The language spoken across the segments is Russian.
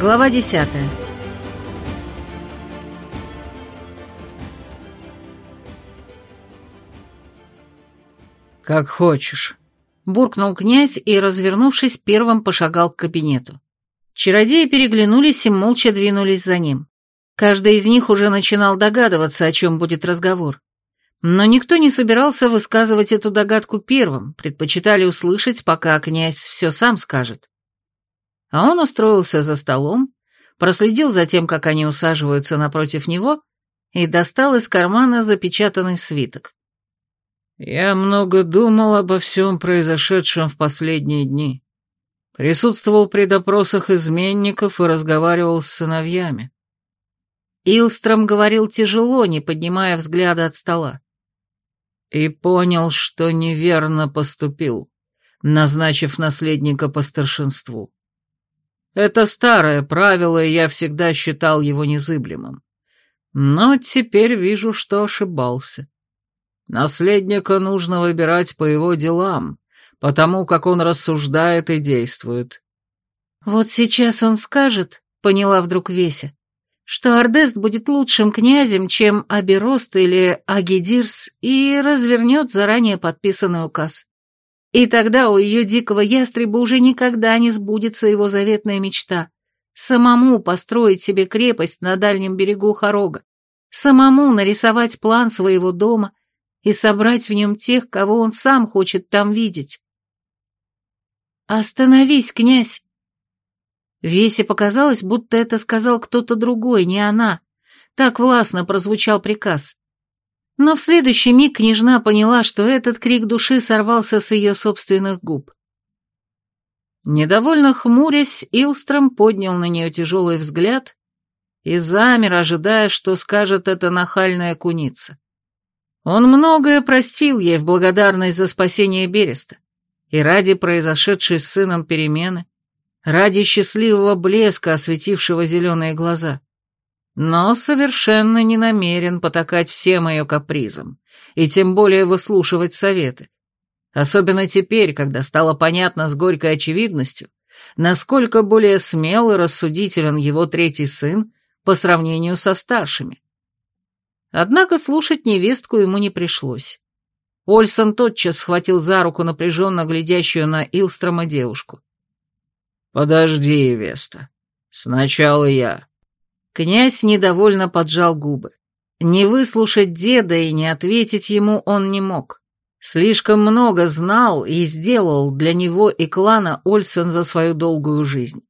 Глава десятая. «Как хочешь», — буркнул князь и, развернувшись, первым пошагал к кабинету. Чародеи переглянулись и молча двинулись за ним. Каждый из них уже начинал догадываться, о чем будет разговор. Но никто не собирался высказывать эту догадку первым, предпочитали услышать, пока князь все сам скажет. А он устроился за столом, проследил за тем, как они усаживаются напротив него, и достал из кармана запечатанный свиток. «Я много думал обо всем произошедшем в последние дни. Присутствовал при допросах изменников и разговаривал с сыновьями». Илстром говорил тяжело, не поднимая взгляда от стола. «И понял, что неверно поступил, назначив наследника по старшинству. Это старое правило, и я всегда считал его незыблемым. Но теперь вижу, что ошибался. Наследника нужно выбирать по его делам, потому как он рассуждает и действует. Вот сейчас он скажет, поняла вдруг Веся, что Ордест будет лучшим князем, чем Аберост или Агидирс, и развернет заранее подписанный указ. И тогда у ее дикого ястреба уже никогда не сбудется его заветная мечта — самому построить себе крепость на дальнем берегу Хорога, самому нарисовать план своего дома и собрать в нем тех, кого он сам хочет там видеть. «Остановись, князь!» Весе показалось, будто это сказал кто-то другой, не она. Так властно прозвучал приказ. Но в следующий миг княжна поняла, что этот крик души сорвался с ее собственных губ. Недовольно хмурясь, Илстром поднял на нее тяжелый взгляд и замер, ожидая, что скажет эта нахальная куница. Он многое простил ей в благодарность за спасение Береста, и ради произошедшей с сыном перемены, ради счастливого блеска, осветившего зеленые глаза но совершенно не намерен потакать всем ее капризам, и тем более выслушивать советы. Особенно теперь, когда стало понятно с горькой очевидностью, насколько более смел и рассудителен его третий сын по сравнению со старшими. Однако слушать невестку ему не пришлось. Ольсон тотчас схватил за руку напряженно глядящую на Илстрома девушку. «Подожди, Веста. Сначала я». Князь недовольно поджал губы. Не выслушать деда и не ответить ему он не мог. Слишком много знал и сделал для него и клана Ольсен за свою долгую жизнь.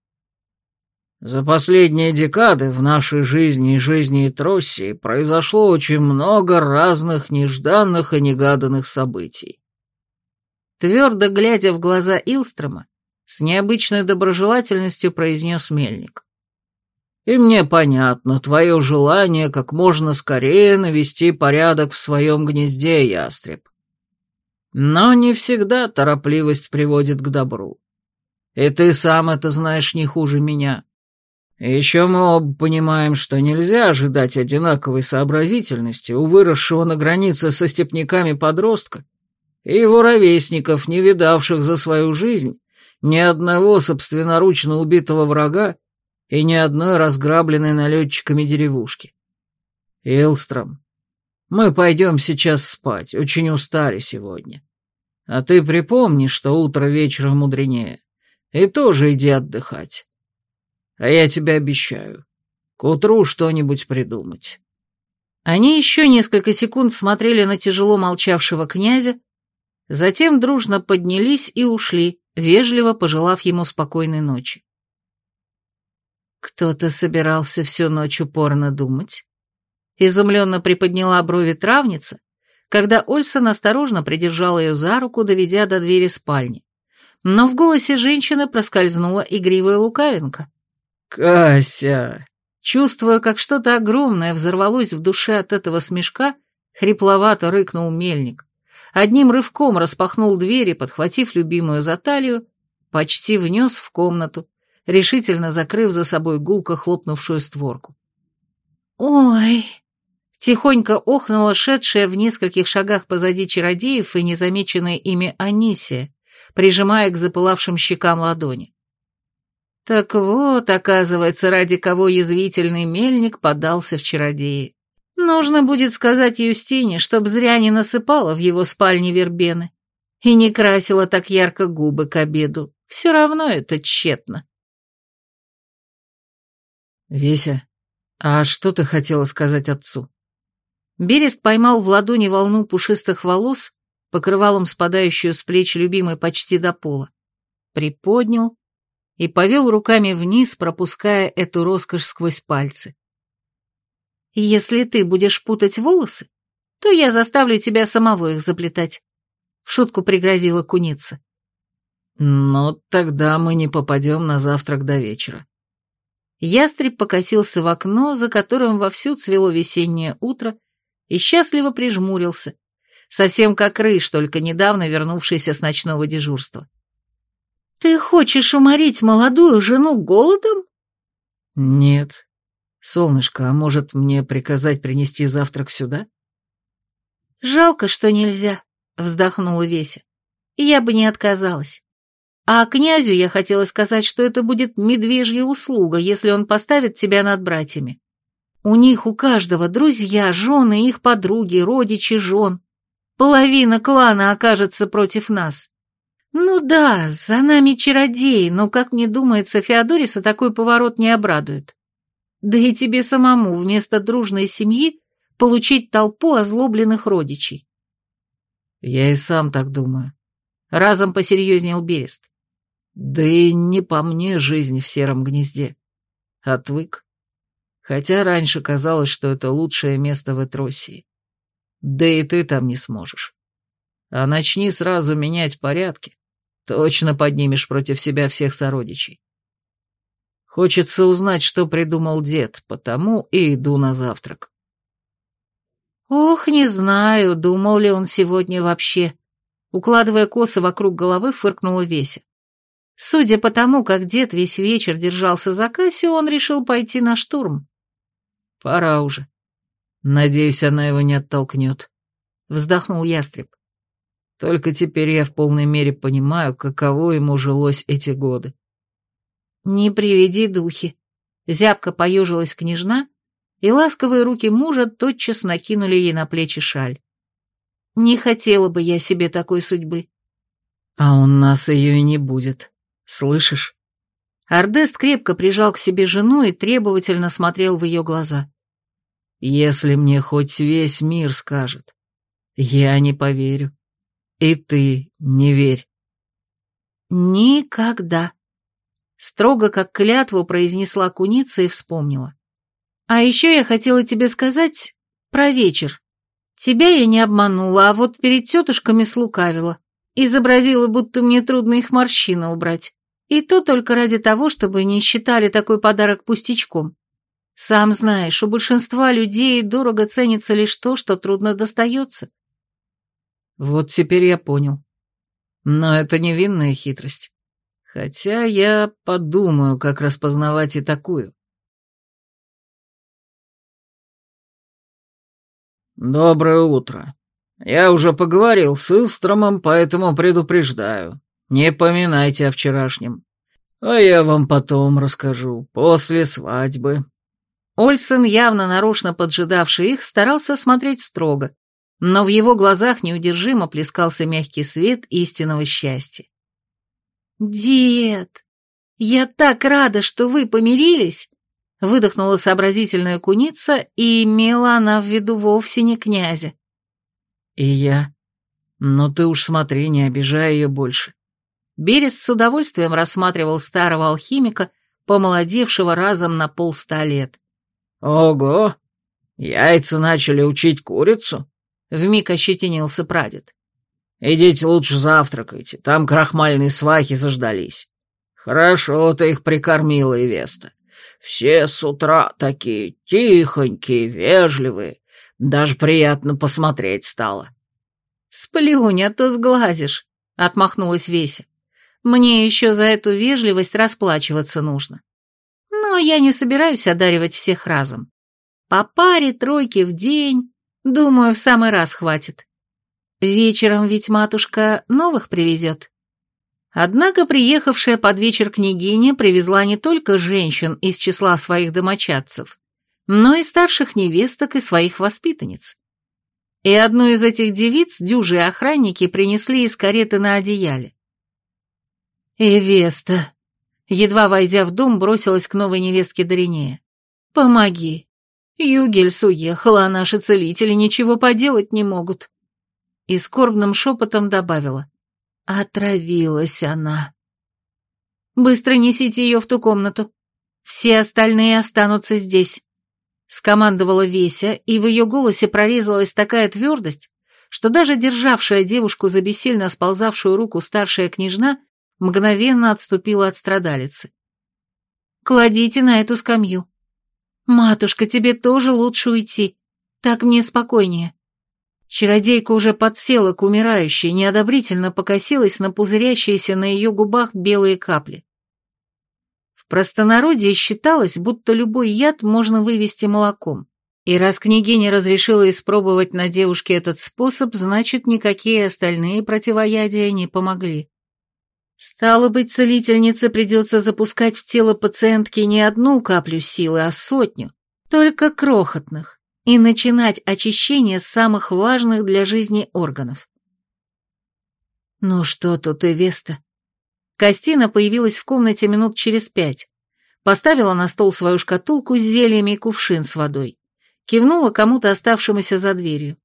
За последние декады в нашей жизни и жизни Троссии произошло очень много разных нежданных и негаданных событий. Твердо глядя в глаза Илстрома, с необычной доброжелательностью произнес Мельник. И мне понятно твое желание как можно скорее навести порядок в своем гнезде, ястреб. Но не всегда торопливость приводит к добру. И ты сам это знаешь не хуже меня. еще мы оба понимаем, что нельзя ожидать одинаковой сообразительности у выросшего на границе со степняками подростка и его ровесников, не видавших за свою жизнь ни одного собственноручно убитого врага и ни одной разграбленной налетчиками деревушки. Илстром, мы пойдем сейчас спать, очень устали сегодня. А ты припомни, что утро вечера мудренее, и тоже иди отдыхать. А я тебе обещаю, к утру что-нибудь придумать». Они еще несколько секунд смотрели на тяжело молчавшего князя, затем дружно поднялись и ушли, вежливо пожелав ему спокойной ночи. Кто-то собирался всю ночь упорно думать. Изумленно приподняла брови травница, когда Ольсон осторожно придержал ее за руку, доведя до двери спальни. Но в голосе женщины проскользнула игривая лукавинка. «Кася!» Чувствуя, как что-то огромное взорвалось в душе от этого смешка, хрипловато рыкнул мельник. Одним рывком распахнул дверь и, подхватив любимую за талию, почти внес в комнату, решительно закрыв за собой гулко хлопнувшую створку. «Ой!» — тихонько охнула шедшая в нескольких шагах позади чародеев и незамеченная ими Анисия, прижимая к запылавшим щекам ладони. Так вот, оказывается, ради кого язвительный мельник подался в чародеи. Нужно будет сказать Юстине, чтоб зря не насыпала в его спальне вербены и не красила так ярко губы к обеду. Все равно это тщетно. «Веся, а что ты хотела сказать отцу?» Берест поймал в ладони волну пушистых волос, покрывалом спадающую с плеч любимой почти до пола, приподнял и повел руками вниз, пропуская эту роскошь сквозь пальцы. «Если ты будешь путать волосы, то я заставлю тебя самого их заплетать», — в шутку пригрозила куница. «Но тогда мы не попадем на завтрак до вечера». Ястреб покосился в окно, за которым вовсю цвело весеннее утро, и счастливо прижмурился, совсем как рыж, только недавно вернувшийся с ночного дежурства. «Ты хочешь уморить молодую жену голодом?» «Нет. Солнышко, а может мне приказать принести завтрак сюда?» «Жалко, что нельзя», — вздохнула Веся. «Я бы не отказалась. А князю я хотела сказать, что это будет медвежья услуга, если он поставит тебя над братьями. У них у каждого друзья, жены, их подруги, родичи жен. Половина клана окажется против нас. Ну да, за нами чародеи, но, как мне думается, Феодориса такой поворот не обрадует. Да и тебе самому вместо дружной семьи получить толпу озлобленных родичей. Я и сам так думаю. Разом посерьезнел Берест. Да и не по мне жизнь в сером гнезде. Отвык. Хотя раньше казалось, что это лучшее место в Этросии. Да и ты там не сможешь. А начни сразу менять порядки, точно поднимешь против себя всех сородичей. Хочется узнать, что придумал дед, потому и иду на завтрак. Ох, не знаю, думал ли он сегодня вообще. Укладывая косы вокруг головы, фыркнула Веся. Судя по тому, как дед весь вечер держался за Кассию, он решил пойти на штурм. Пора уже. Надеюсь, она его не оттолкнет. Вздохнул ястреб. Только теперь я в полной мере понимаю, каково ему жилось эти годы. Не приведи духи. Зябко поежилась княжна, и ласковые руки мужа тотчас накинули ей на плечи шаль. Не хотела бы я себе такой судьбы. А у нас ее и не будет. Слышишь? Ардест крепко прижал к себе жену и требовательно смотрел в ее глаза. «Если мне хоть весь мир скажет, я не поверю. И ты не верь». «Никогда», — строго как клятву произнесла куница и вспомнила. «А еще я хотела тебе сказать про вечер. Тебя я не обманула, а вот перед тетушками слукавила. Изобразила, будто мне трудно их морщины убрать. И то только ради того, чтобы не считали такой подарок пустячком. Сам знаешь, у большинства людей дорого ценится лишь то, что трудно достается. Вот теперь я понял. Но это невинная хитрость. Хотя я подумаю, как распознавать и такую. Доброе утро. Я уже поговорил с Илстромом, поэтому предупреждаю. Не поминайте о вчерашнем. А я вам потом расскажу, после свадьбы». Ольсен, явно нарочно поджидавший их, старался смотреть строго, но в его глазах неудержимо плескался мягкий свет истинного счастья. «Дед, я так рада, что вы помирились!» выдохнула сообразительная куница, и имела она в виду вовсе не князя. «И я? Но ты уж смотри, не обижай ее больше. Берес с удовольствием рассматривал старого алхимика, помолодевшего разом на полста лет. «Ого! Яйца начали учить курицу?» — вмиг ощетинился прадед. «Идите лучше завтракайте, там крахмальные свахи заждались. Хорошо ты их прикормила, Ивеста. Все с утра такие тихонькие, вежливые, даже приятно посмотреть стало». «Сплюнь, а то сглазишь», — отмахнулась Веся. Мне еще за эту вежливость расплачиваться нужно. Но я не собираюсь одаривать всех разом. По паре тройки в день, думаю, в самый раз хватит. Вечером ведь матушка новых привезет. Однако приехавшая под вечер княгиня привезла не только женщин из числа своих домочадцев, но и старших невесток и своих воспитанниц. И одну из этих девиц дюжи охранники принесли из кареты на одеяле. «Эвеста», едва войдя в дом, бросилась к новой невестке Доринея. «Помоги. Югельс уехал, а наши целители ничего поделать не могут». И скорбным шепотом добавила. Отравилась она. «Быстро несите ее в ту комнату. Все остальные останутся здесь», — скомандовала Веся, и в ее голосе прорезалась такая твердость, что даже державшая девушку за бессильно сползавшую руку старшая княжна мгновенно отступила от страдалицы. «Кладите на эту скамью. Матушка, тебе тоже лучше уйти. Так мне спокойнее». Чародейка уже подсела к умирающей, неодобрительно покосилась на пузырящиеся на ее губах белые капли. В простонародье считалось, будто любой яд можно вывести молоком. И раз княгиня разрешила испробовать на девушке этот способ, значит, никакие остальные противоядия не помогли. Стало быть, целительнице придется запускать в тело пациентки не одну каплю силы, а сотню, только крохотных и начинать очищение самых важных для жизни органов. Ну что тут, Эвеста? Костина появилась в комнате минут через пять. Поставила на стол свою шкатулку с зельями и кувшин с водой. Кивнула кому-то оставшемуся за дверью.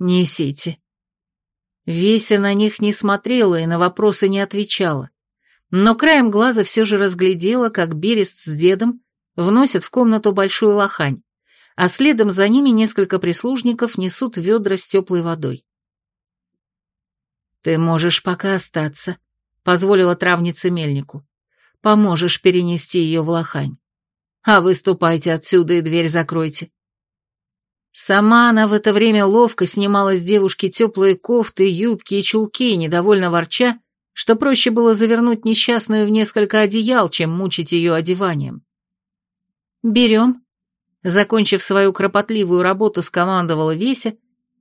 «Несите». Веся на них не смотрела и на вопросы не отвечала. Но краем глаза все же разглядела, как Берест с дедом вносят в комнату большую лохань а следом за ними несколько прислужников несут ведра с теплой водой. «Ты можешь пока остаться», — позволила травница мельнику. «Поможешь перенести ее в лохань. А вы ступайте отсюда и дверь закройте». Сама она в это время ловко снимала с девушки теплые кофты, юбки и чулки, недовольно ворча, что проще было завернуть несчастную в несколько одеял, чем мучить ее одеванием. «Берем», Закончив свою кропотливую работу, скомандовала Веся,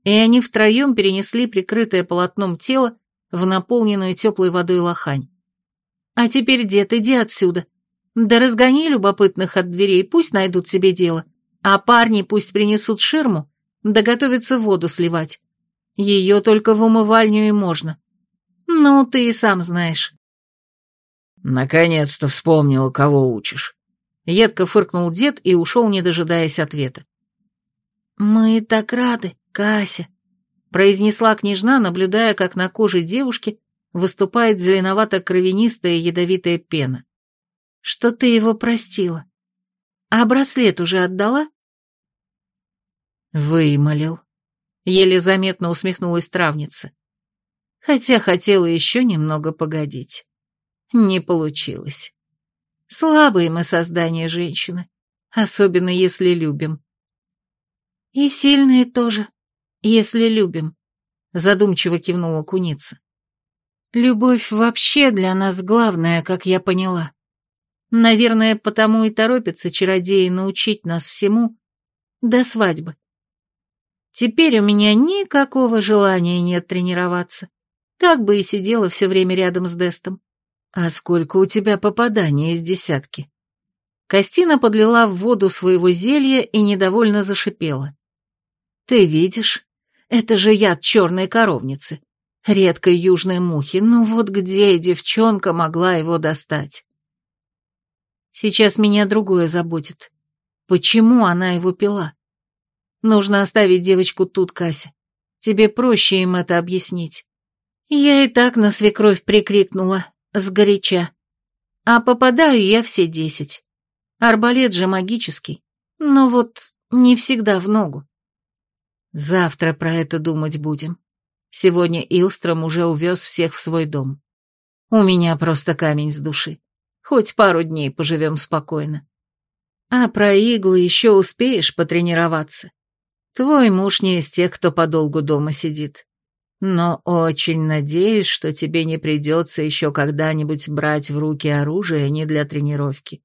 и они втроем перенесли прикрытое полотном тело в наполненную теплой водой лохань. «А теперь, дед, иди отсюда. Да разгони любопытных от дверей, пусть найдут себе дело, а парни пусть принесут ширму, да готовятся воду сливать. Ее только в умывальню и можно. Ну, ты и сам знаешь». «Наконец-то вспомнила, кого учишь», Едко фыркнул дед и ушел, не дожидаясь ответа. «Мы так рады, Кася», — произнесла княжна, наблюдая, как на коже девушки выступает зеленовато-кровянистая ядовитая пена. «Что ты его простила? А браслет уже отдала?» «Вымолил», — еле заметно усмехнулась травница. Хотя хотела еще немного погодить. Не получилось. Слабые мы создания женщины, особенно если любим. И сильные тоже, если любим, задумчиво кивнула куница. Любовь вообще для нас главная, как я поняла. Наверное, потому и торопятся чародеи научить нас всему до свадьбы. Теперь у меня никакого желания нет тренироваться. Так бы и сидела все время рядом с Дестом. «А сколько у тебя попаданий из десятки?» Костина подлила в воду своего зелья и недовольно зашипела. «Ты видишь? Это же яд черной коровницы. Редкой южной мухи. Ну вот где девчонка могла его достать?» Сейчас меня другое заботит. Почему она его пила? Нужно оставить девочку тут, Кася. Тебе проще им это объяснить. Я и так на свекровь прикрикнула, Сгоряча. А попадаю я все десять. Арбалет же магический. Но вот не всегда в ногу. Завтра про это думать будем. Сегодня Илстром уже увез всех в свой дом. У меня просто камень с души. Хоть пару дней поживем спокойно. А про иглы еще успеешь потренироваться. Твой муж не из тех, кто подолгу дома сидит. Но очень надеюсь, что тебе не придется еще когда-нибудь брать в руки оружие не для тренировки.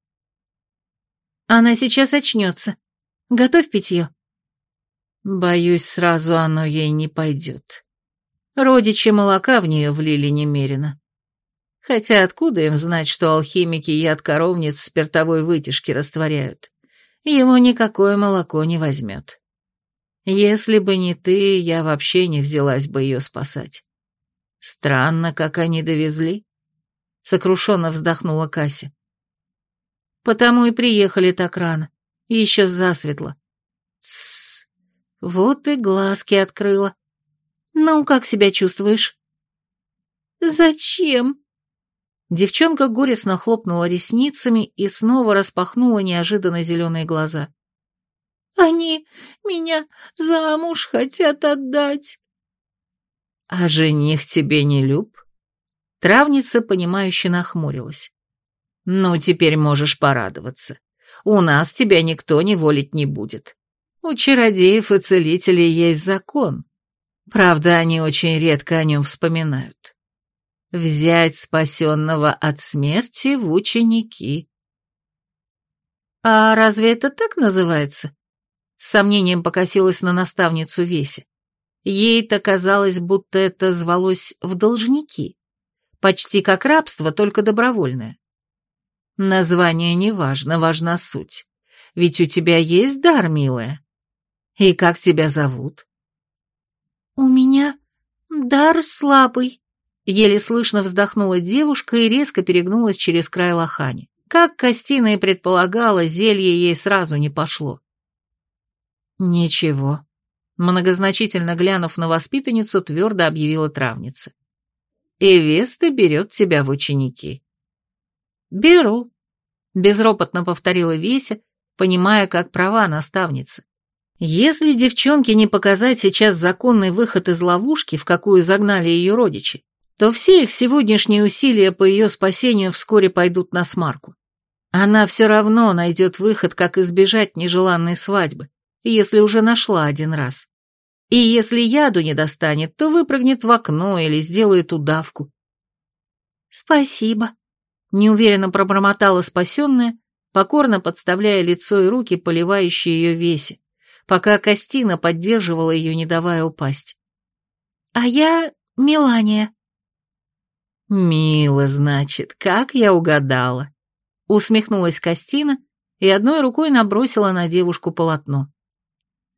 Она сейчас очнется. Готовь питье. Боюсь, сразу оно ей не пойдет. Родичи молока в нее влили немерено. Хотя откуда им знать, что алхимики яд коровниц спиртовой вытяжке растворяют? Его никакое молоко не возьмет. Если бы не ты, я вообще не взялась бы ее спасать. Странно, как они довезли. Сокрушенно вздохнула Кася. Потому и приехали так рано. Еще засветло. Тссс. Вот и глазки открыла. Ну, как себя чувствуешь? Зачем? Девчонка горестно хлопнула ресницами и снова распахнула неожиданно зеленые глаза. «Они меня замуж хотят отдать». «А жених тебе не люб?» Травница, понимающе нахмурилась. «Ну, теперь можешь порадоваться. У нас тебя никто не волить не будет. У чародеев и целителей есть закон. Правда, они очень редко о нем вспоминают. Взять спасенного от смерти в ученики». «А разве это так называется?» С сомнением покосилась на наставницу Веся. Ей-то казалось, будто это звалось в должники. Почти как рабство, только добровольное. Название не важно, важна суть. Ведь у тебя есть дар, милая. И как тебя зовут? У меня дар слабый. Еле слышно вздохнула девушка и резко перегнулась через край лохани. Как Костина и предполагала, зелье ей сразу не пошло. «Ничего», — многозначительно глянув на воспитанницу, твердо объявила травница. «И берет тебя в ученики». «Беру», — безропотно повторила Веся, понимая, как права наставница. «Если девчонке не показать сейчас законный выход из ловушки, в какую загнали ее родичи, то все их сегодняшние усилия по ее спасению вскоре пойдут на смарку. Она все равно найдет выход, как избежать нежеланной свадьбы если уже нашла один раз. И если яду не достанет, то выпрыгнет в окно или сделает удавку. «Спасибо», — неуверенно пробормотала спасенная, покорно подставляя лицо и руки, поливающие ее весе, пока Костина поддерживала ее, не давая упасть. «А я Мелания». «Мило, значит, как я угадала», — усмехнулась Костина и одной рукой набросила на девушку полотно.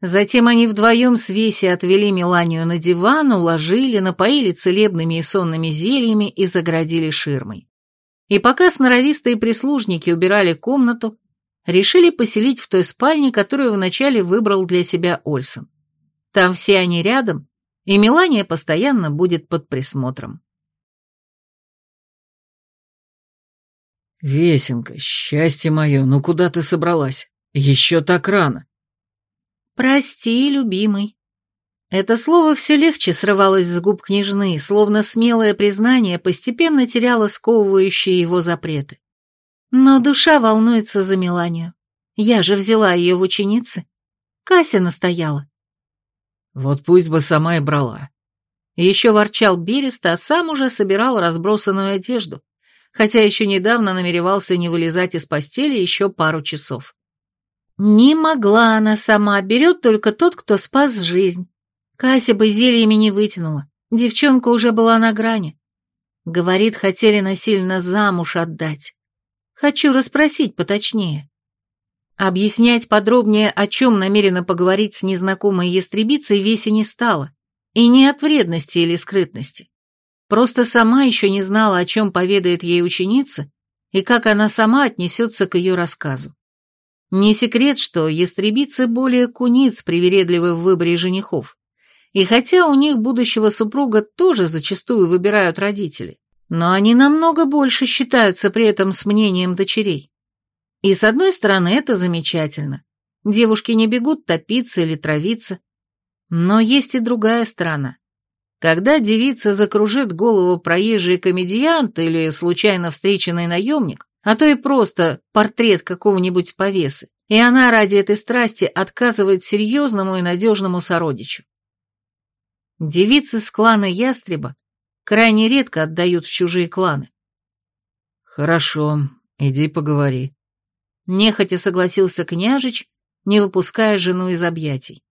Затем они вдвоем с Веси отвели Меланию на диван, уложили, напоили целебными и сонными зельями и заградили ширмой. И пока сноровистые прислужники убирали комнату, решили поселить в той спальне, которую вначале выбрал для себя Ольсон. Там все они рядом, и Мелания постоянно будет под присмотром. «Весенка, счастье мое, ну куда ты собралась? Еще так рано!» «Прости, любимый». Это слово все легче срывалось с губ княжны, словно смелое признание постепенно теряло сковывающие его запреты. Но душа волнуется за Меланию. Я же взяла ее в ученицы. Кася настояла. Вот пусть бы сама и брала. Еще ворчал Берест, а сам уже собирал разбросанную одежду, хотя еще недавно намеревался не вылезать из постели еще пару часов. Не могла она сама, берет только тот, кто спас жизнь. Кася бы зельями не вытянула, девчонка уже была на грани. Говорит, хотели насильно замуж отдать. Хочу расспросить поточнее. Объяснять подробнее, о чем намерена поговорить с незнакомой ястребицей, Весе не стало. И не от вредности или скрытности. Просто сама еще не знала, о чем поведает ей ученица, и как она сама отнесется к ее рассказу. Не секрет, что ястребицы более куниц привередливы в выборе женихов. И хотя у них будущего супруга тоже зачастую выбирают родители, но они намного больше считаются при этом с мнением дочерей. И с одной стороны это замечательно. Девушки не бегут топиться или травиться. Но есть и другая сторона. Когда девица закружит голову проезжий комедиант или случайно встреченный наемник, а то и просто портрет какого-нибудь повесы, и она ради этой страсти отказывает серьезному и надежному сородичу. Девицы с клана Ястреба крайне редко отдают в чужие кланы. «Хорошо, иди поговори», — нехотя согласился княжич, не выпуская жену из объятий.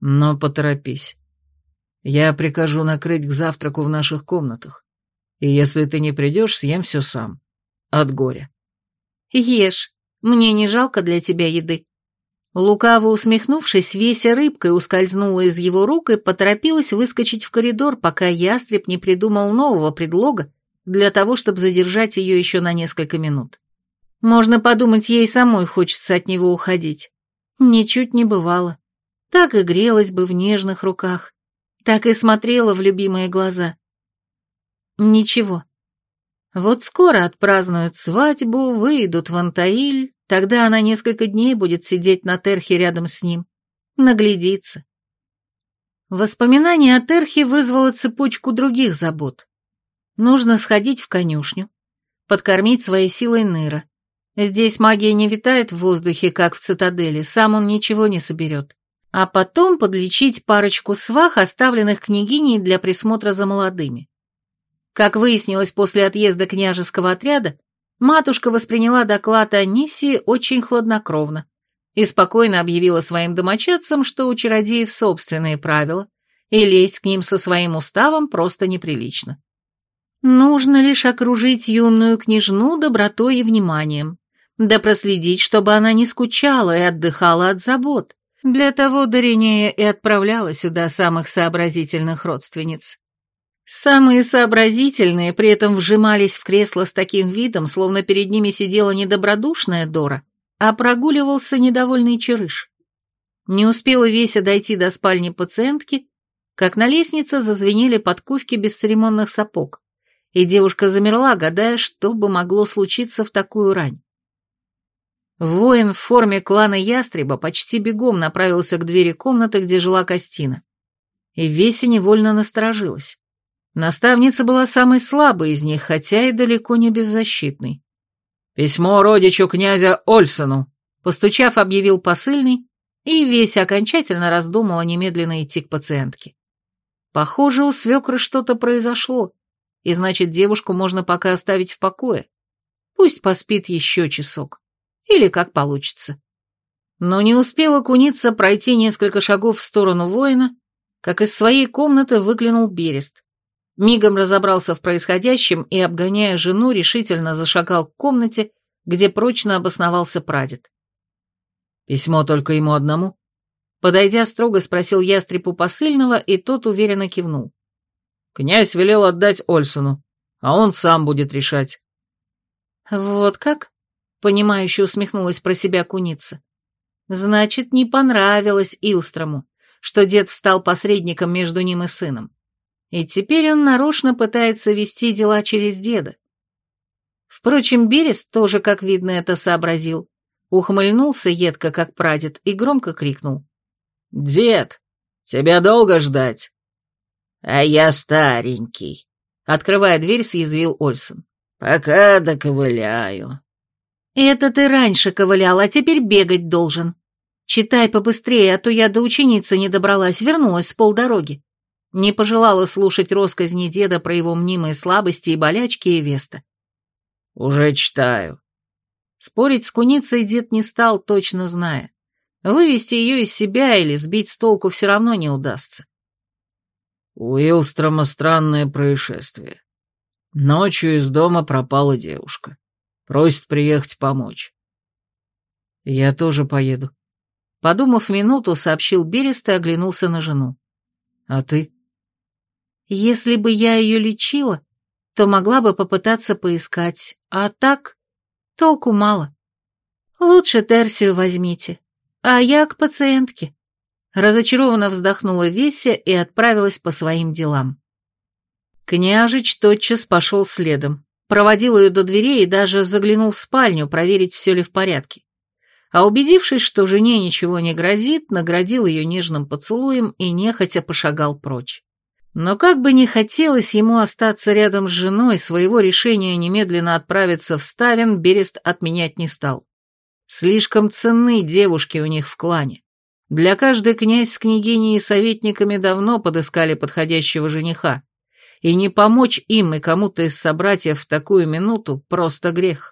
«Но поторопись. Я прикажу накрыть к завтраку в наших комнатах. И если ты не придешь, съем все сам. От горя. Ешь, мне не жалко для тебя еды. Лукаво усмехнувшись, Веся рыбкой ускользнула из его рук и поторопилась выскочить в коридор, пока ястреб не придумал нового предлога для того, чтобы задержать ее еще на несколько минут. Можно подумать, ей самой хочется от него уходить. Ничуть не бывало. Так и грелась бы в нежных руках, так и смотрела в любимые глаза. Ничего. Вот скоро отпразднуют свадьбу, выйдут в Антаиль, тогда она несколько дней будет сидеть на Терхе рядом с ним, наглядится. Воспоминание о Терхе вызвало цепочку других забот. Нужно сходить в конюшню, подкормить своей силой Ныра. Здесь магия не витает в воздухе, как в цитадели, сам он ничего не соберет. А потом подлечить парочку свах, оставленных княгиней для присмотра за молодыми. Как выяснилось после отъезда княжеского отряда, матушка восприняла доклад о Ниссии очень хладнокровно и спокойно объявила своим домочадцам, что у чародеев собственные правила, и лезть к ним со своим уставом просто неприлично. Нужно лишь окружить юную княжну добротой и вниманием, да проследить, чтобы она не скучала и отдыхала от забот. Для того Доринея и отправляла сюда самых сообразительных родственниц. Самые сообразительные при этом вжимались в кресло с таким видом, словно перед ними сидела недобродушная Дора, а прогуливался недовольный черыш. Не успела Веся дойти до спальни пациентки, как на лестнице зазвенели подковки бесцеремонных сапог, и девушка замерла, гадая, что бы могло случиться в такую рань. Воин в форме клана Ястреба почти бегом направился к двери комнаты, где жила Костина. И Веся невольно насторожилась. Наставница была самой слабой из них, хотя и далеко не беззащитной. «Письмо родичу князя Ольсону», — постучав, объявил посыльный, и весь окончательно раздумала немедленно идти к пациентке. Похоже, у свекры что-то произошло, и значит, девушку можно пока оставить в покое. Пусть поспит еще часок. Или как получится. Но не успела куница пройти несколько шагов в сторону воина, как из своей комнаты выглянул Берест. Мигом разобрался в происходящем и, обгоняя жену, решительно зашагал к комнате, где прочно обосновался прадед. «Письмо только ему одному?» Подойдя строго, спросил ястребу посыльного, и тот уверенно кивнул. «Князь велел отдать Ольсону, а он сам будет решать». «Вот как?» — понимающе усмехнулась про себя куница. «Значит, не понравилось Илстрому, что дед встал посредником между ним и сыном. И теперь он нарочно пытается вести дела через деда. Впрочем, Берест тоже, как видно, это сообразил. Ухмыльнулся едко, как прадед, и громко крикнул. «Дед, тебя долго ждать?» «А я старенький», — открывая дверь, съязвил Ольсон. «Пока доковыляю». «Это ты раньше ковылял, а теперь бегать должен. Читай побыстрее, а то я до ученицы не добралась, вернулась с полдороги. Не пожелала слушать росказни деда про его мнимые слабости и болячки и Веста. «Уже читаю». Спорить с куницей дед не стал, точно зная. Вывести ее из себя или сбить с толку все равно не удастся. У Илстрома странное происшествие. Ночью из дома пропала девушка. Просит приехать помочь. Я тоже поеду. Подумав минуту, сообщил Берест и оглянулся на жену. А ты? Если бы я ее лечила, то могла бы попытаться поискать, а так толку мало. Лучше Терсию возьмите, а я к пациентке. Разочарованно вздохнула Веся и отправилась по своим делам. Княжич тотчас пошел следом, проводил ее до дверей и даже заглянул в спальню, проверить, все ли в порядке. А убедившись, что жене ничего не грозит, наградил ее нежным поцелуем и нехотя пошагал прочь. Но как бы ни хотелось ему остаться рядом с женой, своего решения немедленно отправиться в Ставин Берест отменять не стал. Слишком ценны девушки у них в клане. Для каждой князь с княгиней и советниками давно подыскали подходящего жениха, и не помочь им и кому-то из собратьев в такую минуту просто грех.